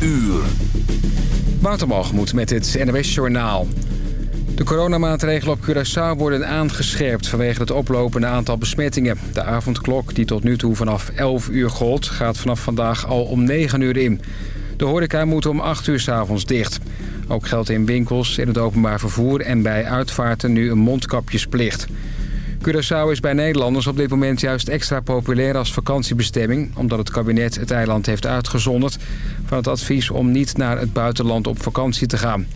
uur. Watermalgemoed met het NWS Journaal. De coronamaatregelen op Curaçao worden aangescherpt vanwege het oplopende aantal besmettingen. De avondklok, die tot nu toe vanaf 11 uur gold, gaat vanaf vandaag al om 9 uur in. De horeca moet om 8 uur s'avonds dicht. Ook geldt in winkels, in het openbaar vervoer en bij uitvaarten nu een mondkapjesplicht. Curaçao is bij Nederlanders op dit moment juist extra populair als vakantiebestemming... omdat het kabinet het eiland heeft uitgezonderd van het advies om niet naar het buitenland op vakantie te gaan.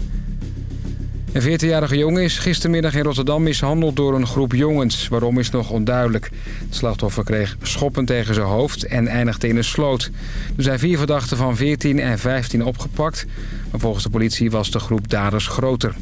Een 14-jarige jongen is gistermiddag in Rotterdam mishandeld door een groep jongens. Waarom is nog onduidelijk. Het slachtoffer kreeg schoppen tegen zijn hoofd en eindigde in een sloot. Er zijn vier verdachten van 14 en 15 opgepakt. Maar volgens de politie was de groep daders groter.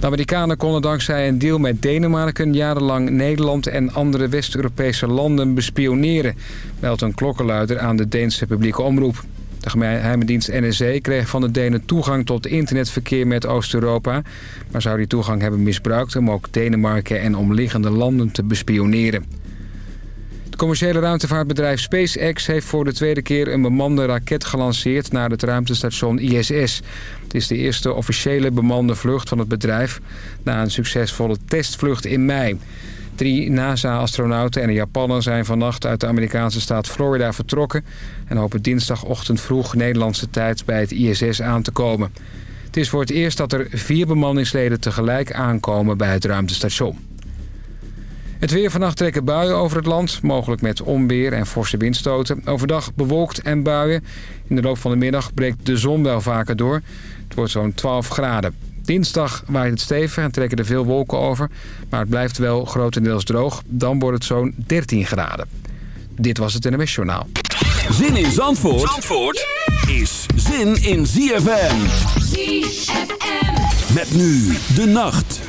De Amerikanen konden dankzij een deal met Denemarken jarenlang Nederland en andere West-Europese landen bespioneren, meldt een klokkenluider aan de Deense publieke omroep. De geheime dienst NSE kreeg van de Denen toegang tot internetverkeer met Oost-Europa... maar zou die toegang hebben misbruikt om ook Denemarken en omliggende landen te bespioneren. Het commerciële ruimtevaartbedrijf SpaceX heeft voor de tweede keer een bemande raket gelanceerd naar het ruimtestation ISS. Het is de eerste officiële bemande vlucht van het bedrijf na een succesvolle testvlucht in mei. Drie NASA-astronauten en een Japanner zijn vannacht uit de Amerikaanse staat Florida vertrokken... en hopen dinsdagochtend vroeg Nederlandse tijd bij het ISS aan te komen. Het is voor het eerst dat er vier bemanningsleden tegelijk aankomen bij het ruimtestation. Het weer vannacht trekken buien over het land, mogelijk met onweer en forse windstoten. Overdag bewolkt en buien. In de loop van de middag breekt de zon wel vaker door. Het wordt zo'n 12 graden. Dinsdag waait het stevig en trekken er veel wolken over. Maar het blijft wel grotendeels droog. Dan wordt het zo'n 13 graden. Dit was het NMS Journaal. Zin in Zandvoort, Zandvoort is zin in ZFM. ZFM. Met nu de nacht.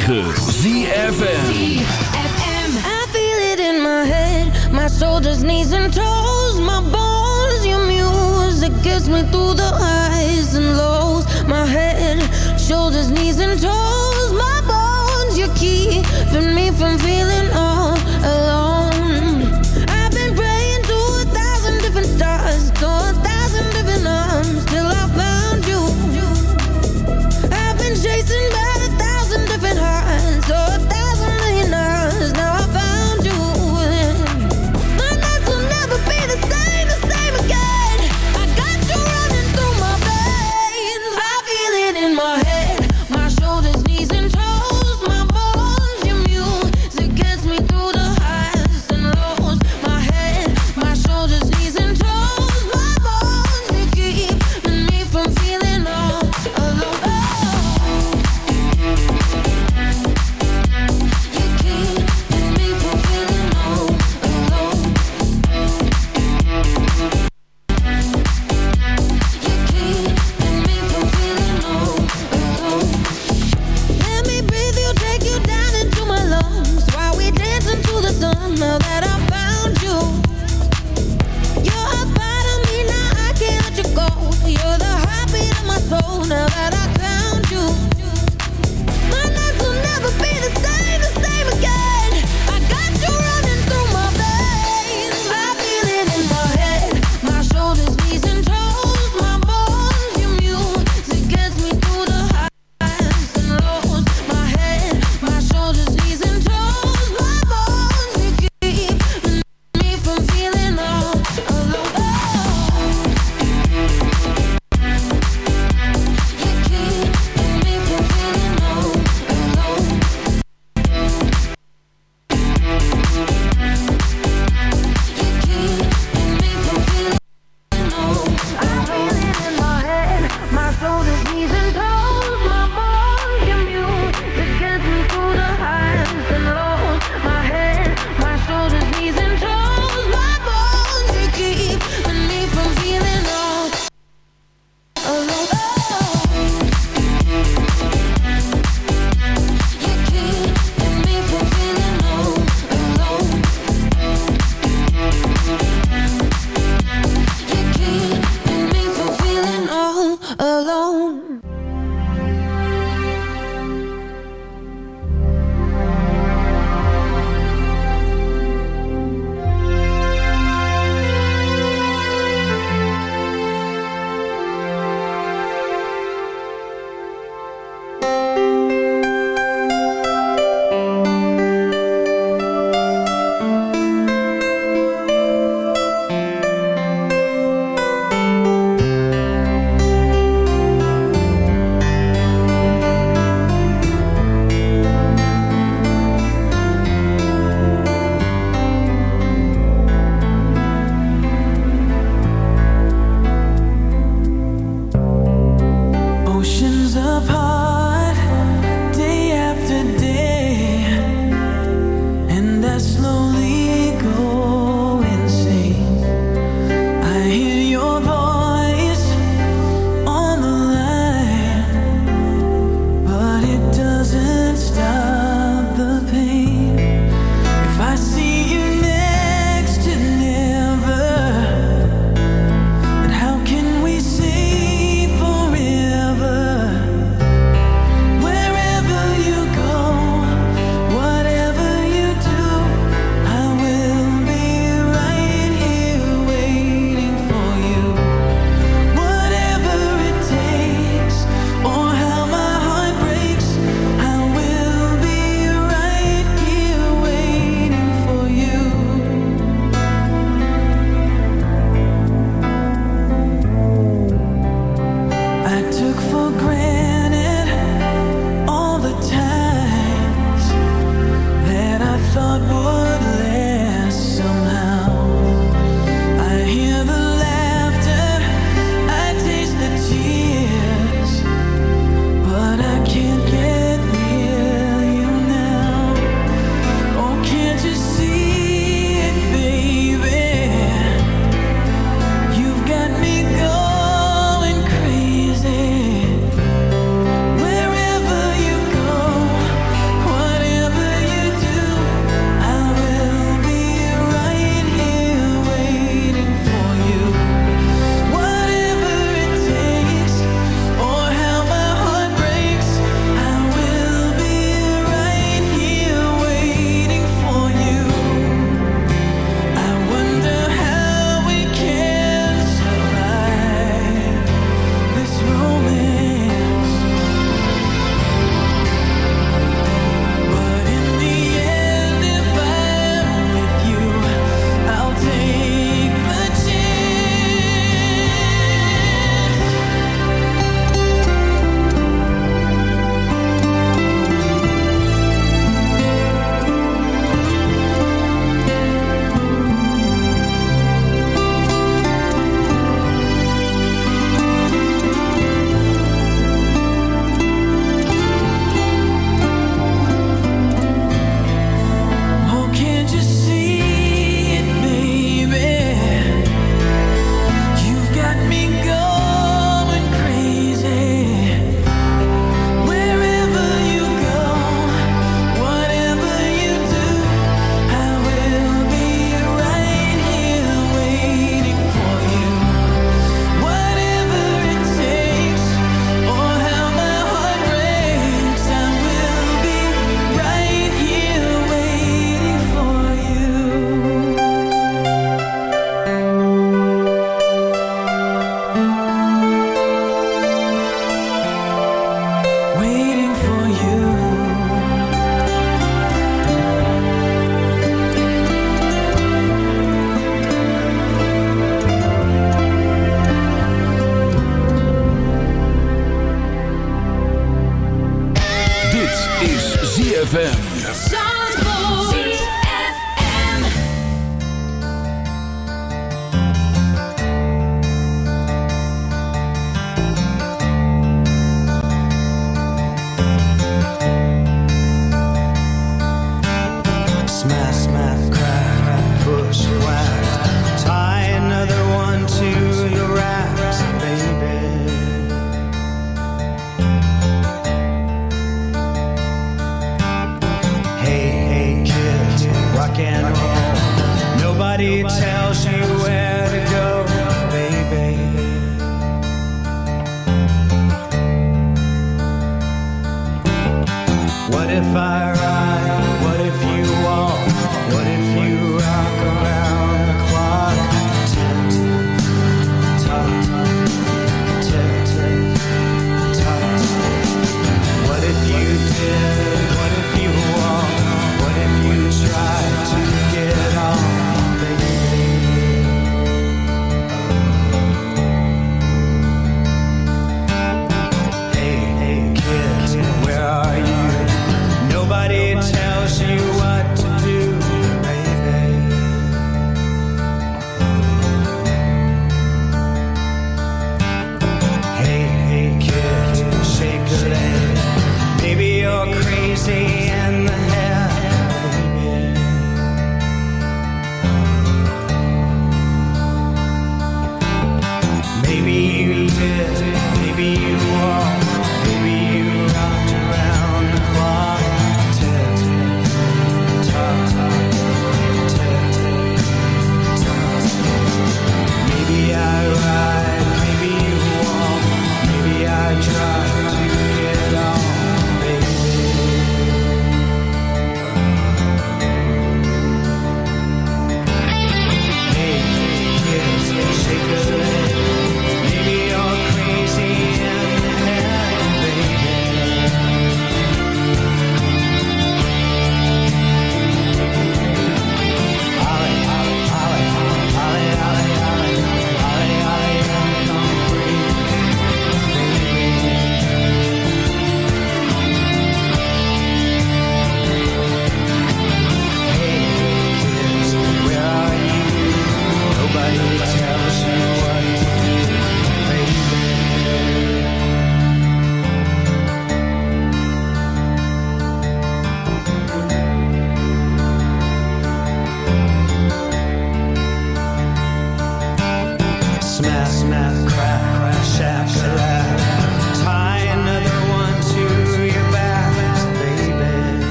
106.9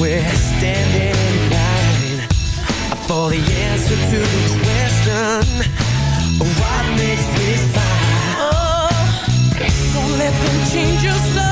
We're standing in line for the answer to the question. What makes me smile? Oh, don't let them change your soul.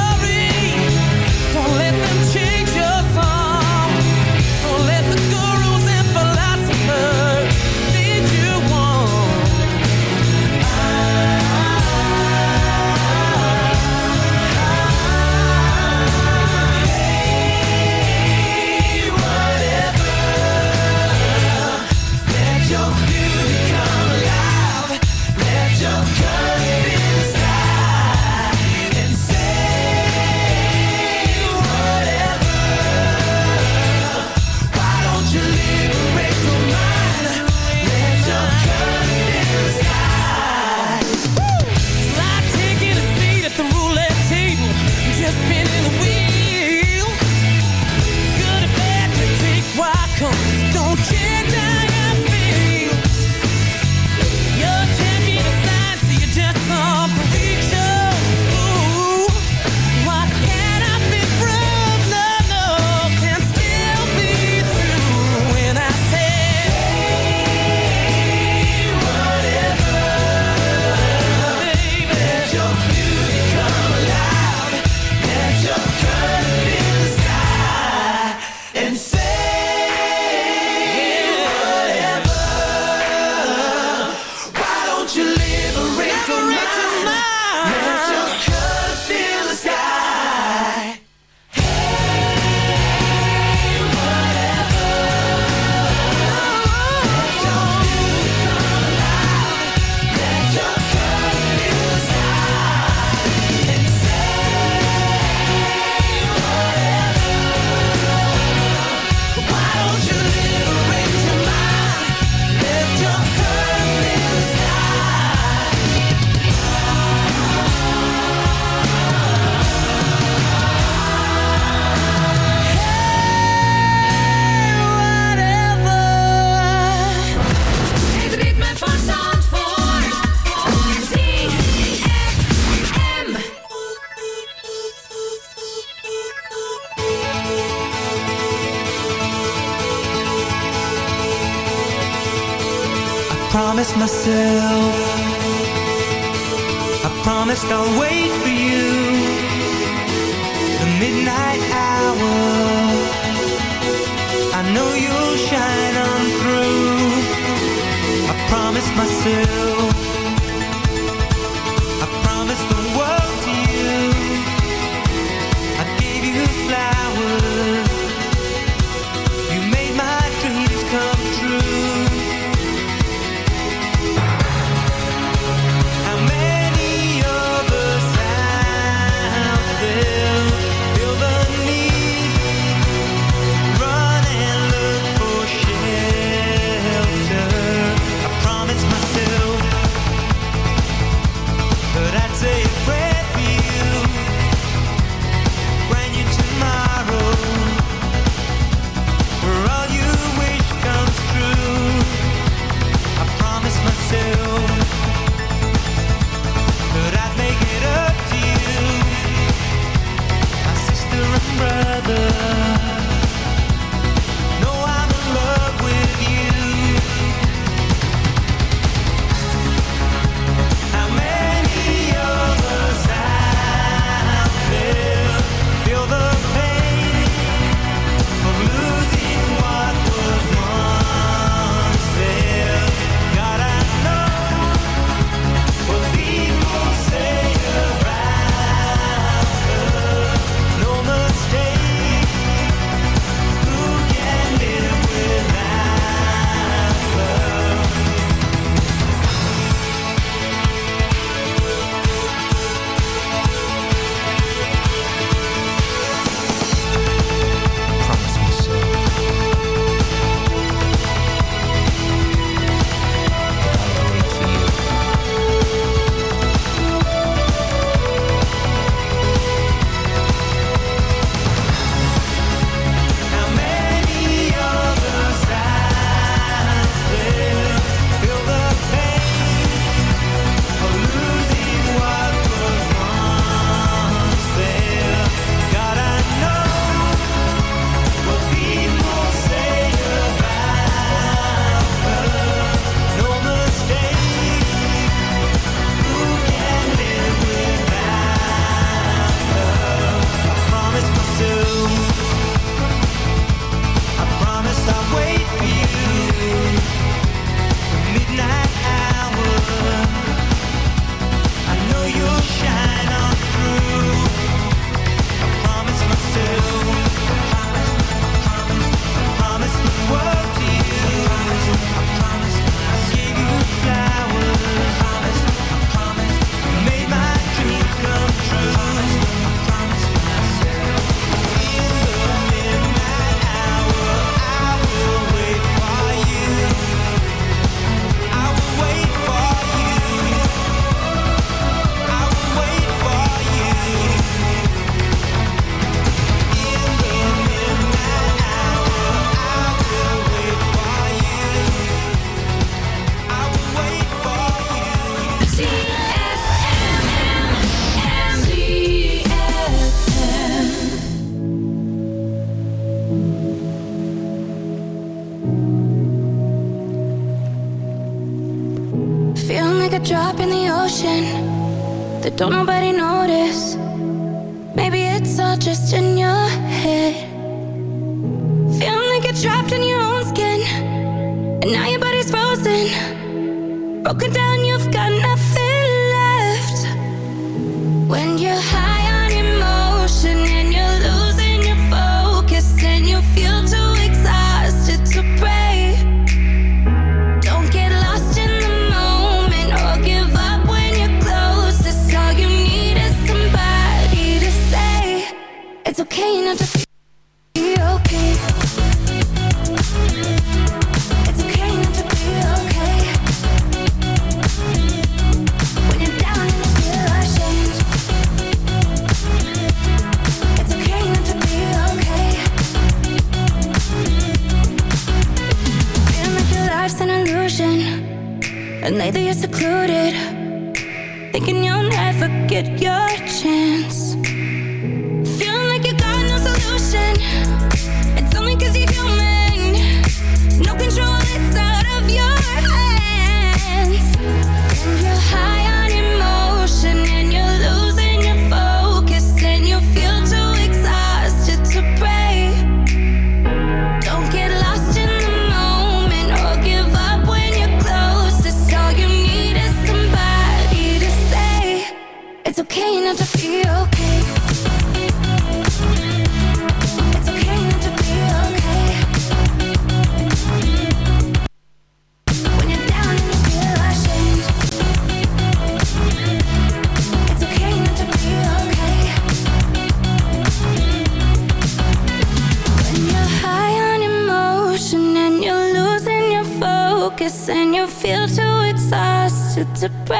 to break.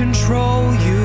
control you.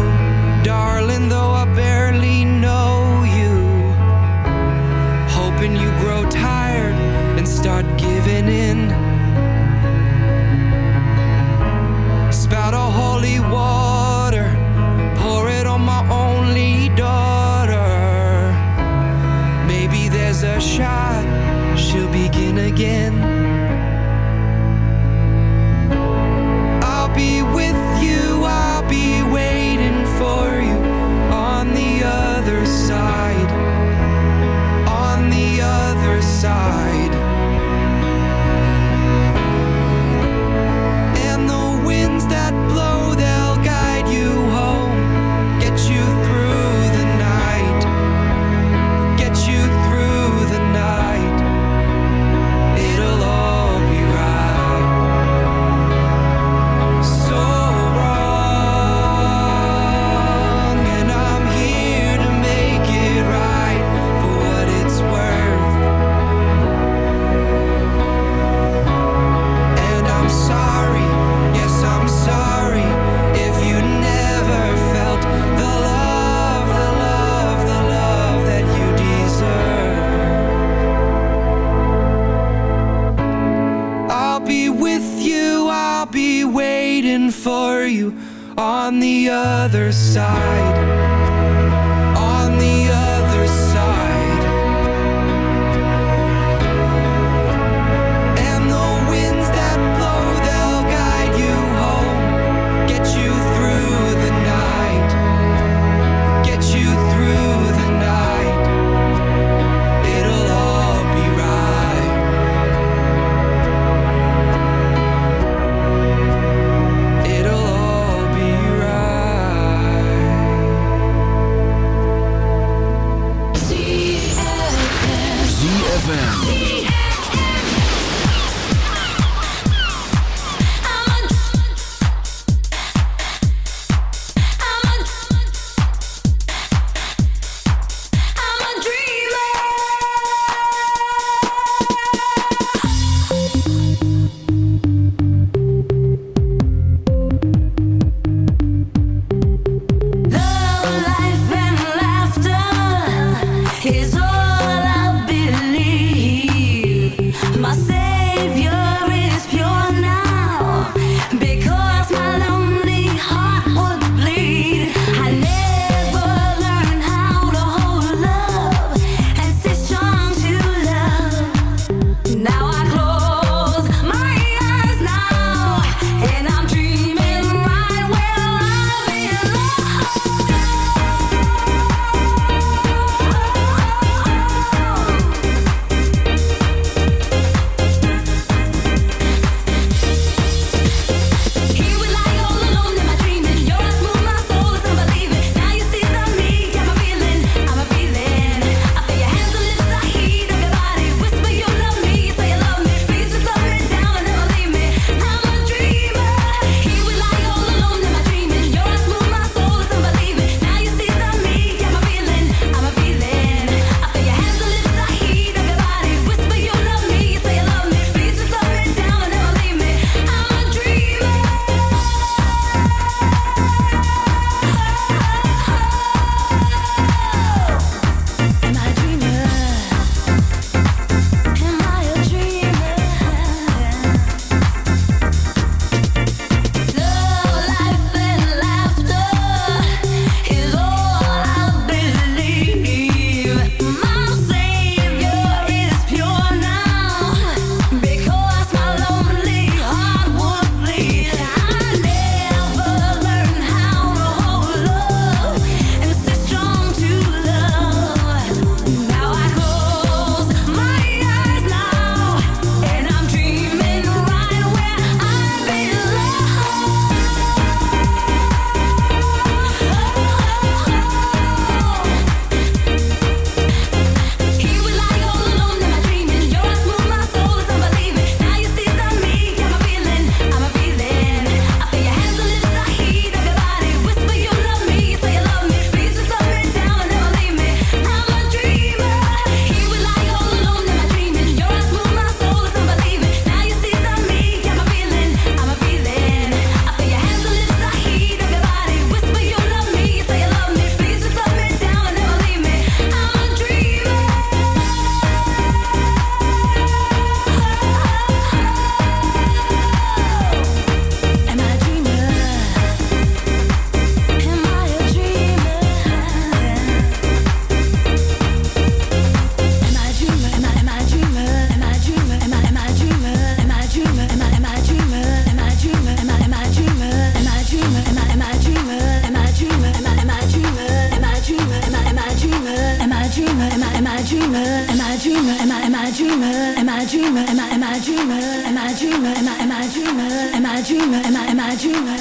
Am I am I dreamer? Am I dreamer? Am I am I dreamer? Am I dreamer? Am I am I dreamer?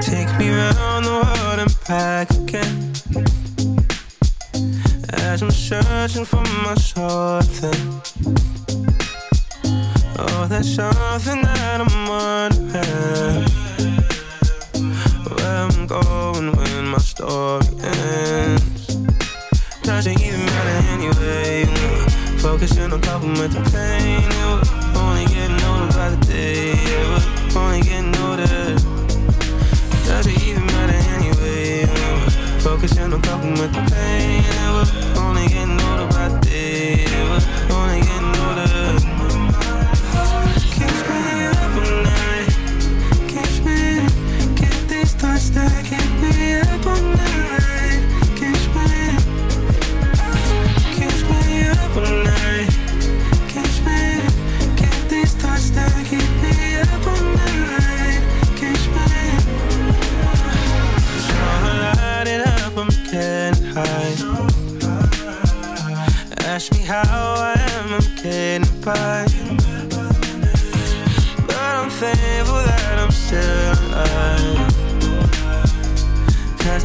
Take me round the world and back again. As I'm searching for my something. Oh, there's something that I'm wondering. Where I'm going when my story ends doesn't even matter anyway. Focusing on coping with the pain. Yeah, we're only getting older by the day. Yeah, we're only getting older. Doesn't even matter anyway. Yeah, focusing on coping with the pain. Yeah, we're only getting older by the day. Yeah, we're only getting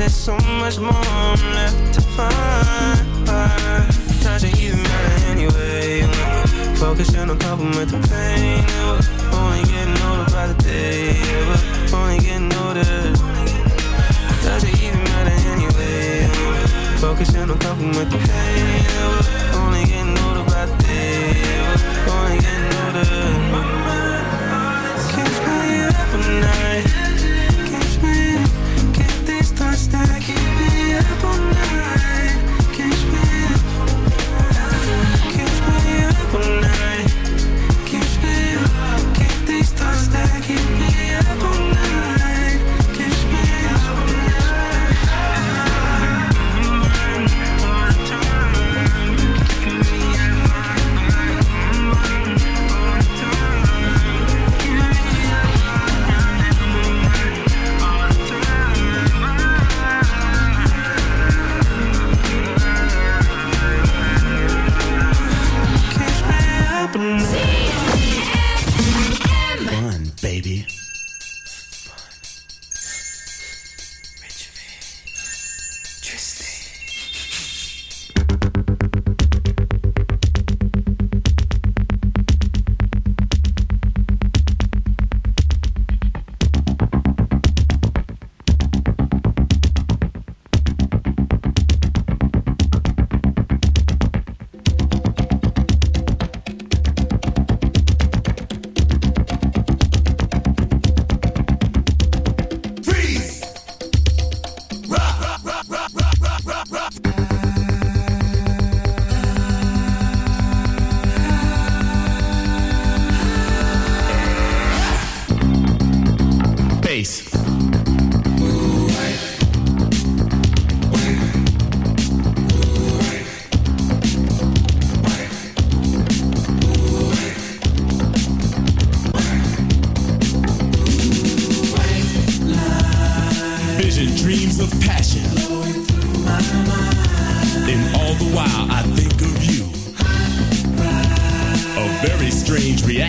there's so much more I'm left to find. Doesn't even matter anyway. Focusing on coping with the pain. Ever. Only getting older by the day. Ever. Only getting older. Does it even matter anyway. Focusing on coping with the pain. Ever.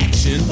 action.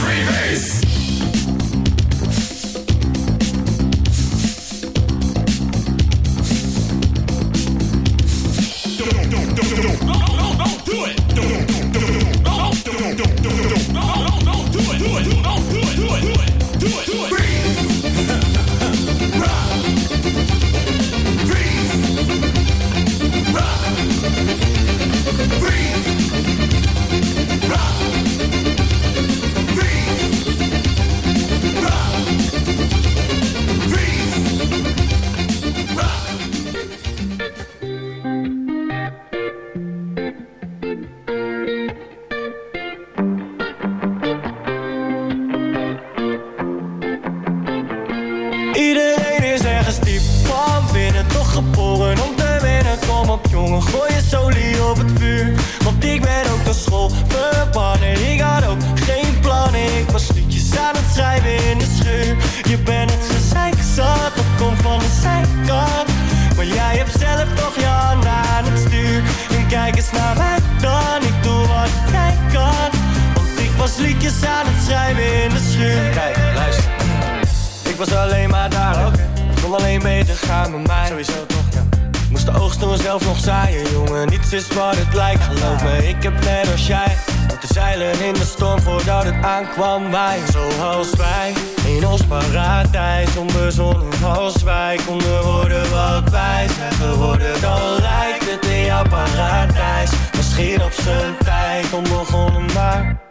Schrijven in de schuur. Kijk, luister. Ik was alleen maar daar, oké. Kon alleen beter gaan met mij. Sowieso toch, ja. Moest de oogst toen zelf nog zaaien, jongen. Niets is wat het lijkt, geloof me Ik heb net als jij Moeten zeilen in de storm voordat het aankwam Wij, zoals wij In ons paradijs, onbezonnen als wij Konden worden wat wij zijn geworden Dan lijkt het in jouw paradijs. Misschien op zijn tijd, onbegonnen maar